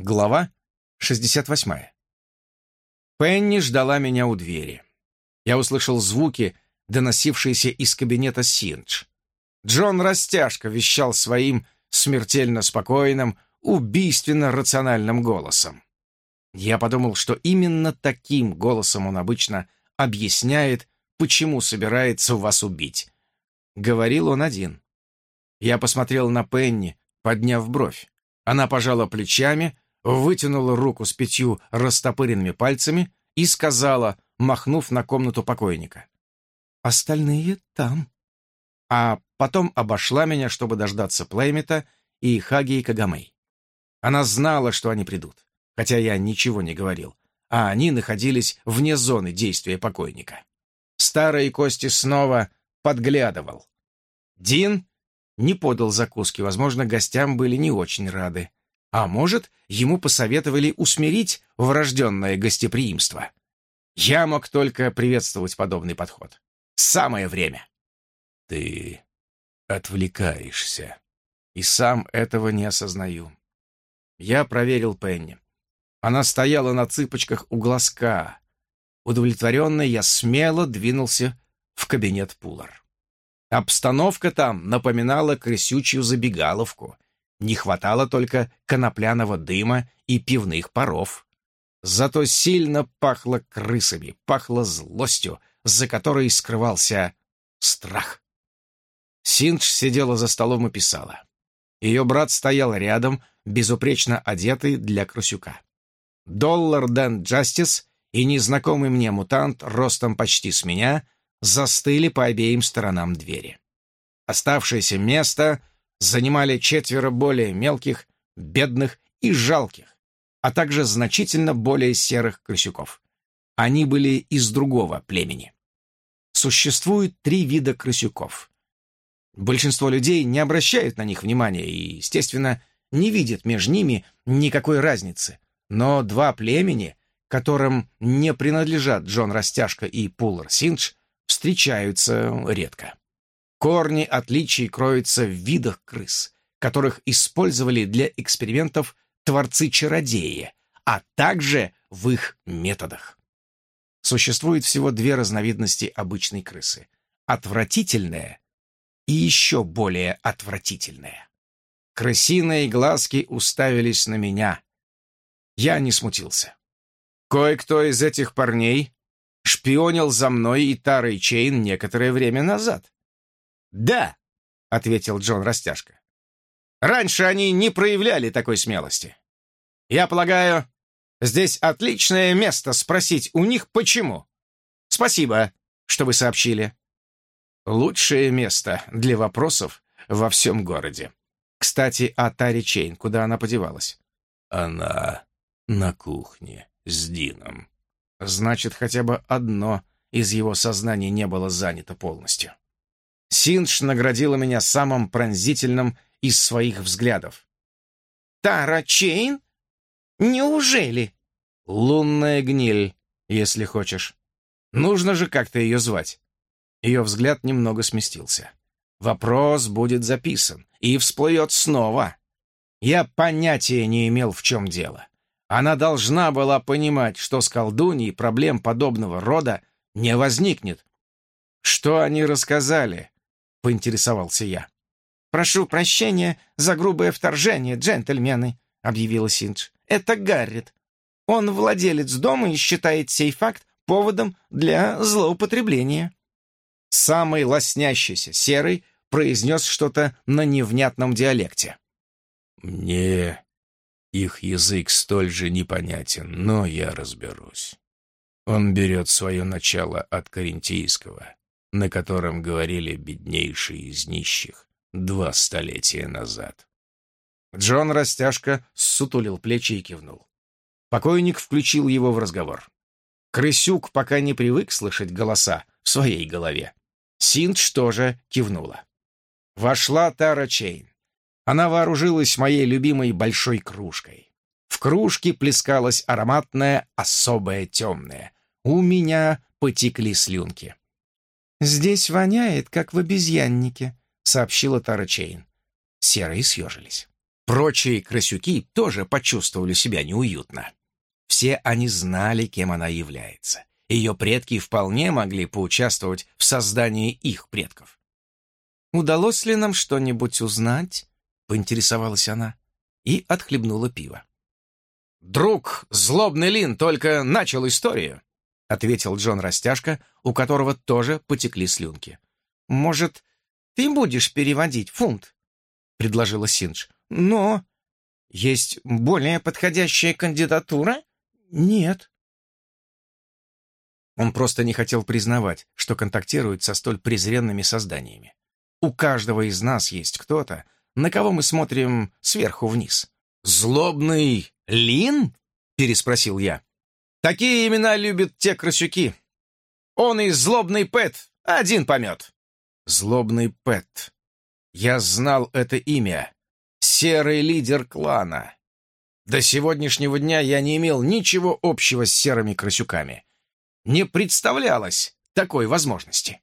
Глава 68. Пенни ждала меня у двери. Я услышал звуки, доносившиеся из кабинета Синдж. Джон Растяжка вещал своим смертельно спокойным, убийственно-рациональным голосом. Я подумал, что именно таким голосом он обычно объясняет, почему собирается вас убить. Говорил он один. Я посмотрел на Пенни, подняв бровь. Она пожала плечами, вытянула руку с пятью растопыренными пальцами и сказала, махнув на комнату покойника. «Остальные там». А потом обошла меня, чтобы дождаться Плеймета и Хаги и Кагамей. Она знала, что они придут, хотя я ничего не говорил, а они находились вне зоны действия покойника. Старый Кости снова подглядывал. Дин не подал закуски, возможно, гостям были не очень рады. А может, ему посоветовали усмирить врожденное гостеприимство. Я мог только приветствовать подобный подход. Самое время. Ты отвлекаешься. И сам этого не осознаю. Я проверил Пенни. Она стояла на цыпочках у глазка. Удовлетворенный, я смело двинулся в кабинет Пулар. Обстановка там напоминала крысючью забегаловку — не хватало только конопляного дыма и пивных паров. Зато сильно пахло крысами, пахло злостью, за которой скрывался страх. Синдж сидела за столом и писала. Ее брат стоял рядом, безупречно одетый для крысюка. Доллар Дэн Джастис и незнакомый мне мутант ростом почти с меня застыли по обеим сторонам двери. Оставшееся место занимали четверо более мелких, бедных и жалких, а также значительно более серых крысюков. Они были из другого племени. Существует три вида крысюков. Большинство людей не обращают на них внимания и, естественно, не видят между ними никакой разницы. Но два племени, которым не принадлежат Джон Растяжка и Пулар Синдж, встречаются редко. Корни отличий кроются в видах крыс, которых использовали для экспериментов творцы-чародеи, а также в их методах. Существует всего две разновидности обычной крысы – отвратительная и еще более отвратительная. Крысиные глазки уставились на меня. Я не смутился. Кое-кто из этих парней шпионил за мной и Тарой Чейн некоторое время назад. «Да», — ответил Джон Растяжка. «Раньше они не проявляли такой смелости. Я полагаю, здесь отличное место спросить у них, почему. Спасибо, что вы сообщили». Лучшее место для вопросов во всем городе. Кстати, о Таре Чейн, куда она подевалась? Она на кухне с Дином. Значит, хотя бы одно из его сознаний не было занято полностью. Синдж наградила меня самым пронзительным из своих взглядов. «Тара Чейн? Неужели?» «Лунная гниль, если хочешь. Нужно же как-то ее звать». Ее взгляд немного сместился. Вопрос будет записан и всплывет снова. Я понятия не имел, в чем дело. Она должна была понимать, что с колдуньей проблем подобного рода не возникнет. Что они рассказали? — поинтересовался я. «Прошу прощения за грубое вторжение, джентльмены», — объявила Синдж. «Это Гаррит. Он владелец дома и считает сей факт поводом для злоупотребления». Самый лоснящийся серый произнес что-то на невнятном диалекте. «Мне их язык столь же непонятен, но я разберусь. Он берет свое начало от карентийского, на котором говорили беднейшие из нищих два столетия назад. Джон Растяжка сутулил плечи и кивнул. Покойник включил его в разговор. Крысюк пока не привык слышать голоса в своей голове. Синдж тоже кивнула. Вошла Тара Чейн. Она вооружилась моей любимой большой кружкой. В кружке плескалась ароматная, особая темная. У меня потекли слюнки. «Здесь воняет, как в обезьяннике», — сообщила Тара Чейн. Серые съежились. Прочие крысюки тоже почувствовали себя неуютно. Все они знали, кем она является. Ее предки вполне могли поучаствовать в создании их предков. «Удалось ли нам что-нибудь узнать?» — поинтересовалась она и отхлебнула пиво. «Друг, злобный Лин, только начал историю», — ответил Джон Растяжка, у которого тоже потекли слюнки. «Может, ты будешь переводить фунт?» — предложила Синдж. «Но есть более подходящая кандидатура?» «Нет». Он просто не хотел признавать, что контактирует со столь презренными созданиями. У каждого из нас есть кто-то, на кого мы смотрим сверху вниз. «Злобный Лин?» — переспросил я. «Такие имена любят те крысюки. Он и злобный Пэт, один помет». Злобный Пэт. Я знал это имя. Серый лидер клана. До сегодняшнего дня я не имел ничего общего с серыми крысюками. Не представлялось такой возможности.